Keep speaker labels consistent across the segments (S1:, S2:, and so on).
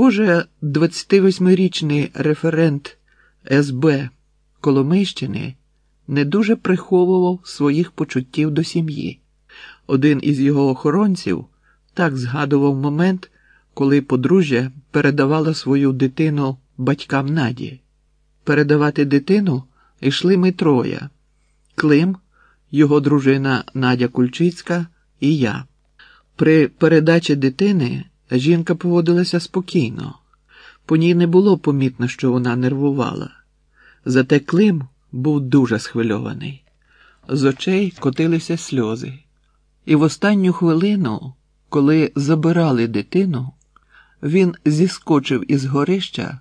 S1: Схоже, 28-річний референт СБ Коломийщини не дуже приховував своїх почуттів до сім'ї. Один із його охоронців так згадував момент, коли подружжя передавало свою дитину батькам Наді. Передавати дитину йшли ми троє Клим, його дружина Надя Кульчицька і я. При передачі дитини жінка поводилася спокійно, по ній не було помітно, що вона нервувала. Зате Клим був дуже схвильований. З очей котилися сльози. І в останню хвилину, коли забирали дитину, він зіскочив із горища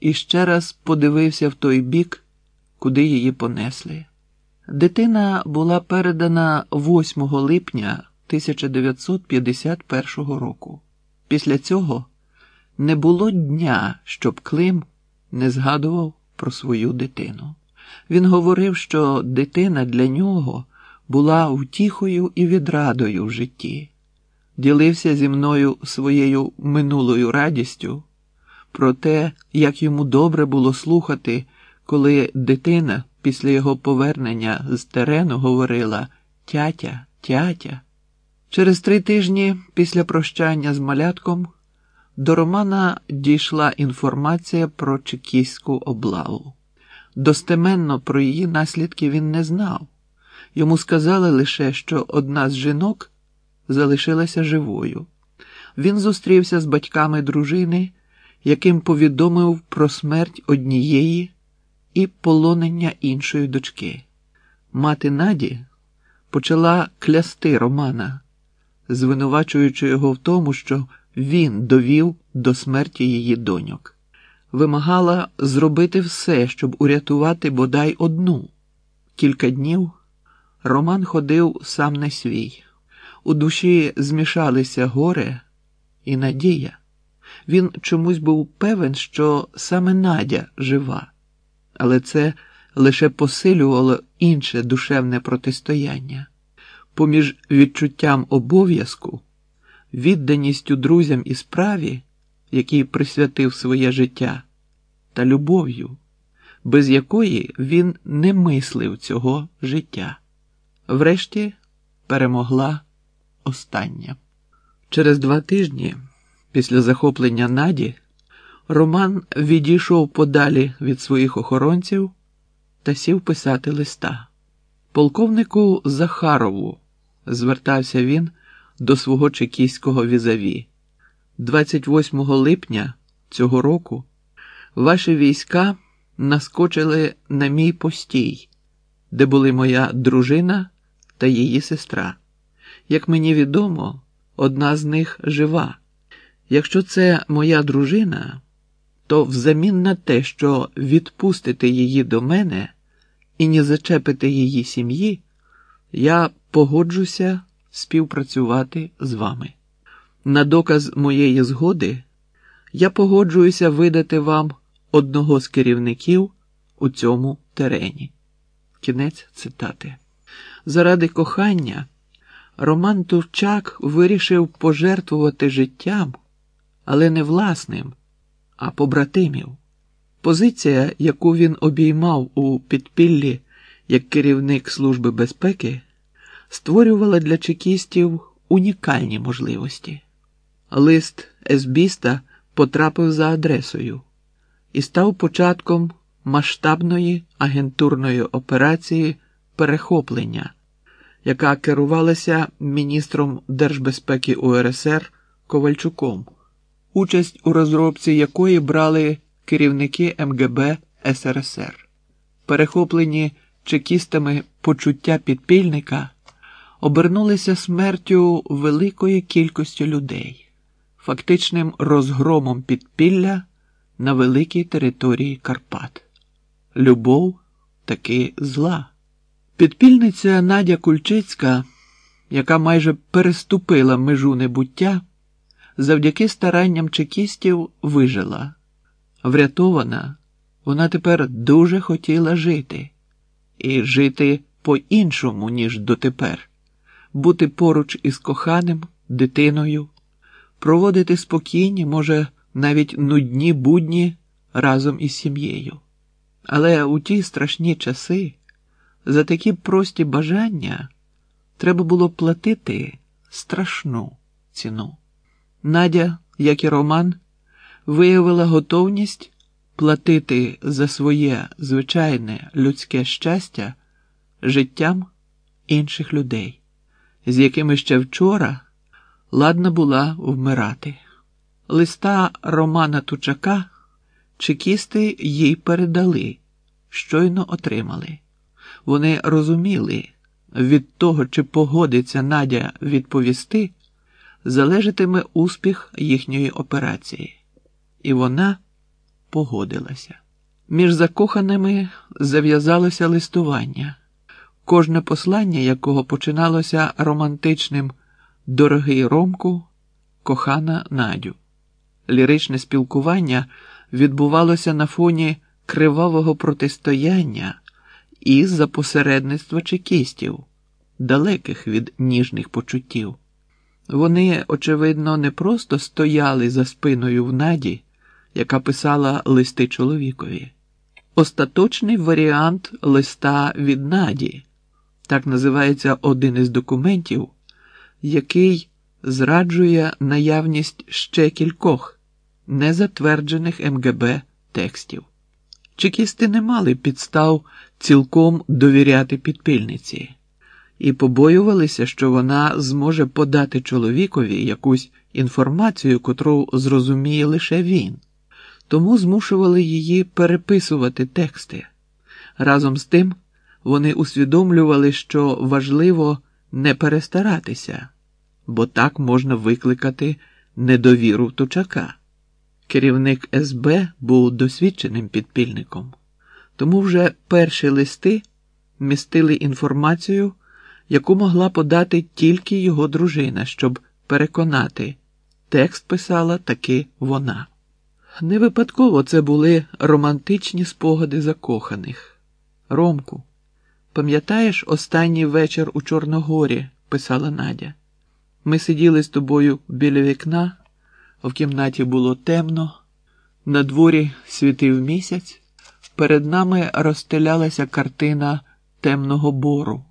S1: і ще раз подивився в той бік, куди її понесли. Дитина була передана 8 липня 1951 року. Після цього не було дня, щоб Клим не згадував про свою дитину. Він говорив, що дитина для нього була втіхою і відрадою в житті, ділився зі мною своєю минулою радістю про те, як йому добре було слухати, коли дитина після його повернення з терену говорила Тятя, тятя. Через три тижні після прощання з малятком до Романа дійшла інформація про чекістську облаву. Достеменно про її наслідки він не знав. Йому сказали лише, що одна з жінок залишилася живою. Він зустрівся з батьками дружини, яким повідомив про смерть однієї і полонення іншої дочки. Мати Наді почала клясти Романа, звинувачуючи його в тому, що він довів до смерті її доньок. Вимагала зробити все, щоб урятувати бодай одну. Кілька днів Роман ходив сам не свій. У душі змішалися горе і надія. Він чомусь був певен, що саме Надя жива, але це лише посилювало інше душевне протистояння. Поміж відчуттям обов'язку, відданістю друзям і справі, який присвятив своє життя, та любов'ю, без якої він не мислив цього життя. Врешті перемогла остання. Через два тижні після захоплення Наді Роман відійшов подалі від своїх охоронців та сів писати листа. Полковнику Захарову звертався він до свого чекійського візаві. 28 липня цього року ваші війська наскочили на мій постій, де були моя дружина та її сестра. Як мені відомо, одна з них жива. Якщо це моя дружина, то взамін на те, що відпустите її до мене і не зачепите її сім'ї, я погоджуся співпрацювати з вами. На доказ моєї згоди я погоджуюся видати вам одного з керівників у цьому терені. Кінець цитати. Заради кохання Роман Тувчак вирішив пожертвувати життям, але не власним, а побратимів. Позиція, яку він обіймав у підпіллі як керівник Служби безпеки, створювала для чекістів унікальні можливості. Лист Есбіста потрапив за адресою і став початком масштабної агентурної операції перехоплення, яка керувалася міністром держбезпеки УРСР Ковальчуком, участь у розробці якої брали керівники МГБ СРСР. Перехоплені чекістами почуття підпільника обернулися смертю великої кількості людей, фактичним розгромом підпілля на великій території Карпат. Любов таки зла. Підпільниця Надя Кульчицька, яка майже переступила межу небуття, завдяки старанням чекістів вижила. Врятована, вона тепер дуже хотіла жити і жити по-іншому, ніж дотепер, бути поруч із коханим, дитиною, проводити спокійні, може, навіть нудні будні разом із сім'єю. Але у ті страшні часи за такі прості бажання треба було платити страшну ціну. Надя, як і Роман, виявила готовність платити за своє звичайне людське щастя життям інших людей, з якими ще вчора ладна була вмирати. Листа Романа Тучака чекісти їй передали, щойно отримали. Вони розуміли, від того, чи погодиться Надя відповісти, залежатиме успіх їхньої операції. І вона погодилася. Між закоханими зав'язалося листування, кожне послання якого починалося романтичним Дорогий Ромку, кохана Надю. Ліричне спілкування відбувалося на фоні кривавого протистояння і за посередництва чекістів, далеких від ніжних почуттів. Вони, очевидно, не просто стояли за спиною в наді, яка писала листи чоловікові. Остаточний варіант листа від наді, так називається один із документів, який зраджує наявність ще кількох незатверджених МГБ текстів. Чекісти не мали підстав цілком довіряти підпільниці і побоювалися, що вона зможе подати чоловікові якусь інформацію, котру зрозуміє лише він, тому змушували її переписувати тексти. Разом з тим вони усвідомлювали, що важливо не перестаратися, бо так можна викликати недовіру Тучака. Керівник СБ був досвідченим підпільником, тому вже перші листи містили інформацію, яку могла подати тільки його дружина, щоб переконати, текст писала таки вона. Не випадково це були романтичні спогади закоханих. Ромку, пам'ятаєш останній вечір у Чорногорі? писала Надя. Ми сиділи з тобою біля вікна. В кімнаті було темно, на дворі світив місяць, перед нами розстелялася картина темного бору,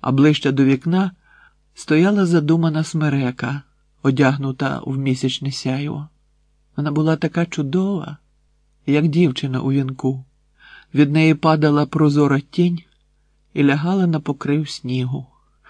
S1: а ближче до вікна стояла задумана смерека, одягнута в місячне сяйво. Вона була така чудова, як дівчина у вінку. Від неї падала прозора тінь і лягала на покрив снігу.